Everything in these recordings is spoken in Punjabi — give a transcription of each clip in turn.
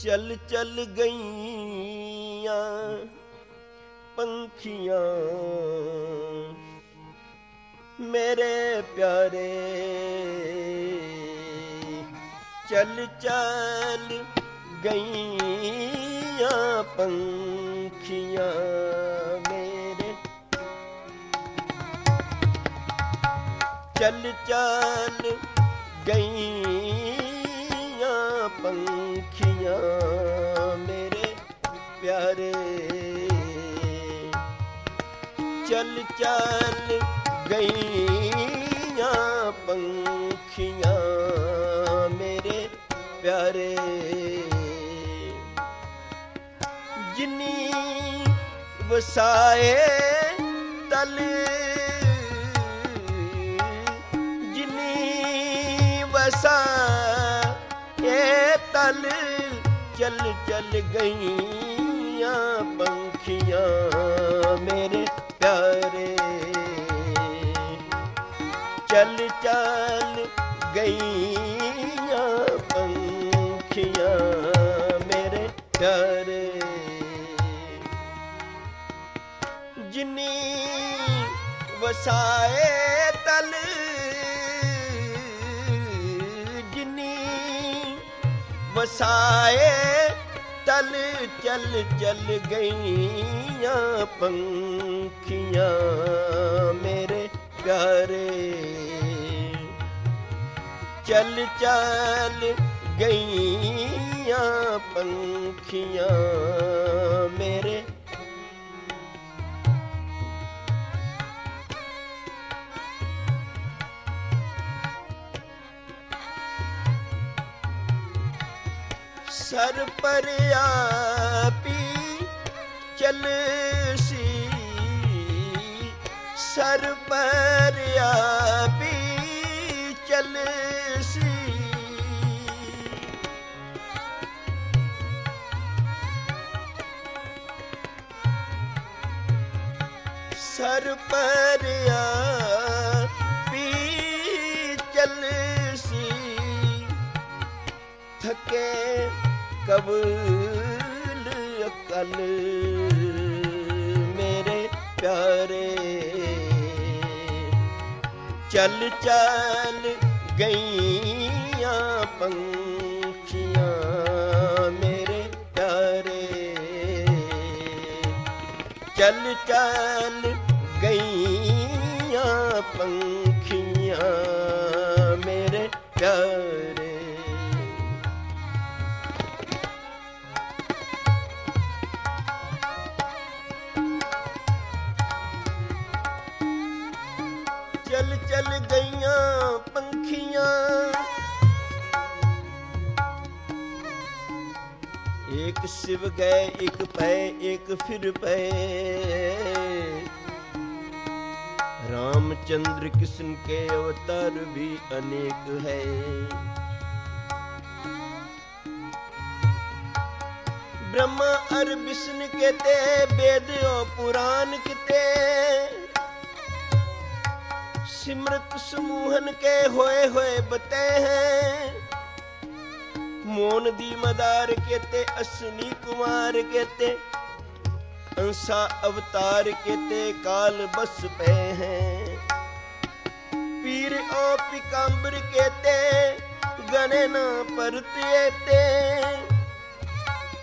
ਚੱਲ ਚਲ ਗਈਆਂ ਪੰਖੀਆਂ। ਮੇਰੇ ਪਿਆਰੇ ਚੱਲ ਚੱਲ ਗਈਆਂ ਪੰਖੀਆਂ ਮੇਰੇ। ਚੱਲ ਚੱਲ ਗਈਆਂ ਚੱਲ ਚੱਲ ਗਈਆਂ ਪੰਖੀਆਂ ਮੇਰੇ ਪਿਆਰੇ। ਜਿਨੀ ਵਸਾਏ ਤਲ, ਜਿਨੀ ਵਸਾਏ ਤਲ, ਚੱਲ ਚੱਲ ਗਈਆਂ ਪੰਖੀਆਂ ਮੇਰੇ ਚੱਲ ਚੱਲ ਗਈਆਂ ਪੰਖੀਆਂ ਮੇਰੇ ਪਿਆਰੇ ਜਿਨੀ ਵਸਾਏ ਤਲ, ਜਿਨੀ ਵਸਾਏ ਤਲ, ਚੱਲ ਚੱਲ ਗਈਆਂ ਪੰਖੀਆਂ ਮੇਰੇ ਪਿਆਰੇ ਚੱਲ ਚੱਲ ਗਈਆਂ ਪੰਖੀਆਂ ਮੇਰੇ। ਸਰ ਪਰਿਆ ਪੀ ਚਲ ਸੀ। ਸਰ ਪਰਿਆ ਪੀ ਸਰ ਪਰਿਆ ਪੀ ਚਲ ਥਕੇ ਕਬਲ ਅਕਲ ਮੇਰੇ ਪਿਆਰੇ। ਚਲ ਚੱਲ ਗਈਆਂ ਪੰਖੀਆਂ ਮੇਰੇ ਪਿਆਰੇ। ਚਲ ਚੱਲ ਗਈਆਂ ਪੰਖੀਆਂ ਮੇਰੇ ਪਿਆਰੇ ਚੱਲ ਚੱਲ ਗਈਆਂ ਪੰਖੀਆਂ। ਇੱਕ ਸਿਵ ਗਏ, ਇੱਕ ਪਏ, ਇੱਕ ਫਿਰ ਪਏ। रामचंद्र कृष्ण के अवतार भी अनेक है ब्रह्मा और विष्णु के ते वेद और पुराण के ते सिमरत समूहन के होए होए बते हैं मोन दी मदार केते असनी कुमार ਅੰਸਾ ਅਵਤਾਰ ਕੇਤੇ ਕਾਲ ਬਸ ਪਏ ਹੈ। ਪੀਰ ਓ ਪਿਕੰਬਰ ਕੇਤੇ, ਗਨੇ ਨਾ ਪਰਤਿਏ ਤੇ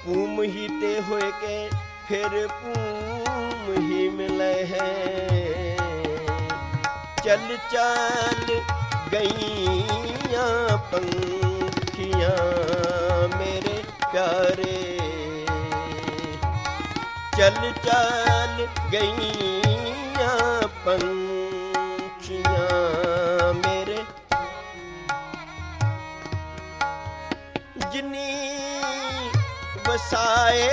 ਭੂਮ ਤੇ ਹੋਏ ਕੇ ਫਿਰ ਭੂਮ ਹੀ ਮਿਲੇ ਹੈ। ਚੱਲ ਚਾਲ ਗਈਆਂ ਪੰਖੀਆਂ ਮੇਰੇ ਪਿਆਰੇ ਚਲ ਚਲ ਗਈਆਂ ਪੰਛੀਆਂ ਮੇਰੇ। ਜਿਨੀ ਵਸਾਏ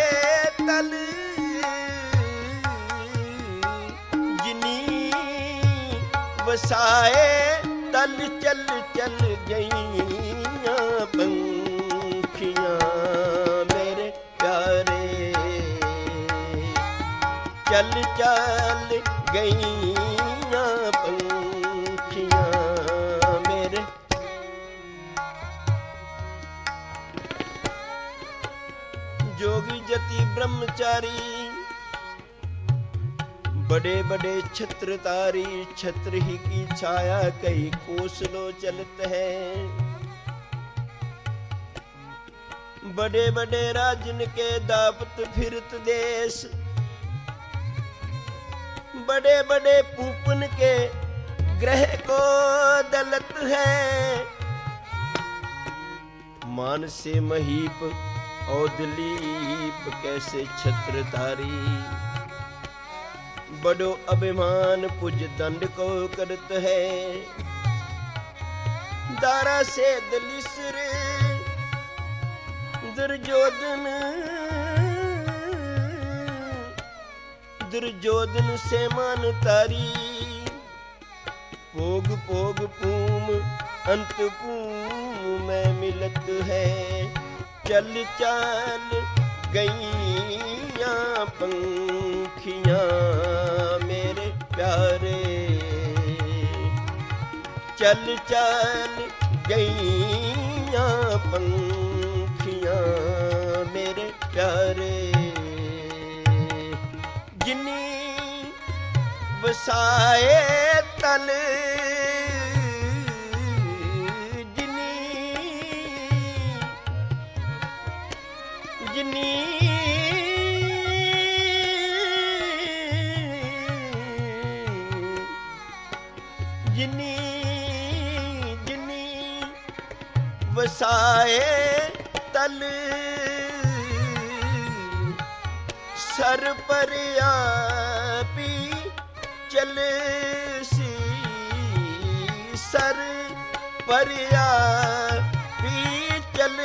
ਤਲ ਜਿਨੀ ਵਸਾਏ ਤਲ ਚਲ ਚਲ ਗਈ ਚੱਲ ਚੱਲ ਗਈਆਂ ਪੰਖੀਆਂ ਮੇਰੇ जोगी जति ब्रह्मचारी बड़े बड़े छत्र तारी छत्र ही की छाया कई कोसलो चलत है बड़े बड़े राजन के दापत फिरत देश बड़े बड़े पूपन के ग्रह को दलत है मान से महीप औदलीप कैसे छत्रधारी बड़ो अभिमान पुज दंड को करत है दारा से दलिसर दुर्योधन ਦੁਰਜੋਧਨ ਸੇ ਮਨ ਤਾਰੀ। ਭੋਗ ਭੋਗ ਪੂਮ ਅੰਤ ਪੂਮ ਮੈਂ ਮਿਲਤ ਹੈ। ਚਲ ਚਾਲ ਗਈਆਂ ਪੰਖੀਆਂ ਮੇਰੇ ਪਿਆਰੇ। ਚਲ ਚਾਲ ਗਈਆਂ ਪੰਖੀਆਂ ਵਸਾਏ ਤਲ ਜਿਨੀ ਜਿਨੀ ਜਿਨੀ ਜਿਨੀ ਵਸਾਏ ਤਲ ਸਰ ਪਰਿਆ ਚਲ ਸੀ ਸਰ ਪਰਿਆ ਵੀ ਚਲ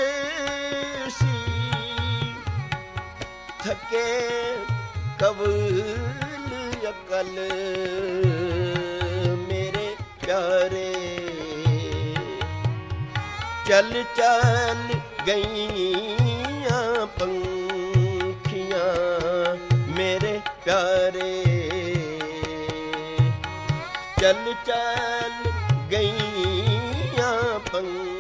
ਸੀ ਥਕੇ ਕਵਲ ਅਕਲ ਮੇਰੇ ਪਿਆਰੇ ਚਲ ਚਲ ਗਈਆਂ ਪੰਖੀਆਂ ਮੇਰੇ ਪਿਆਰੇ ਚਲ ਚਲ ਗਈਆਂ ਪੰਖੀਆਂ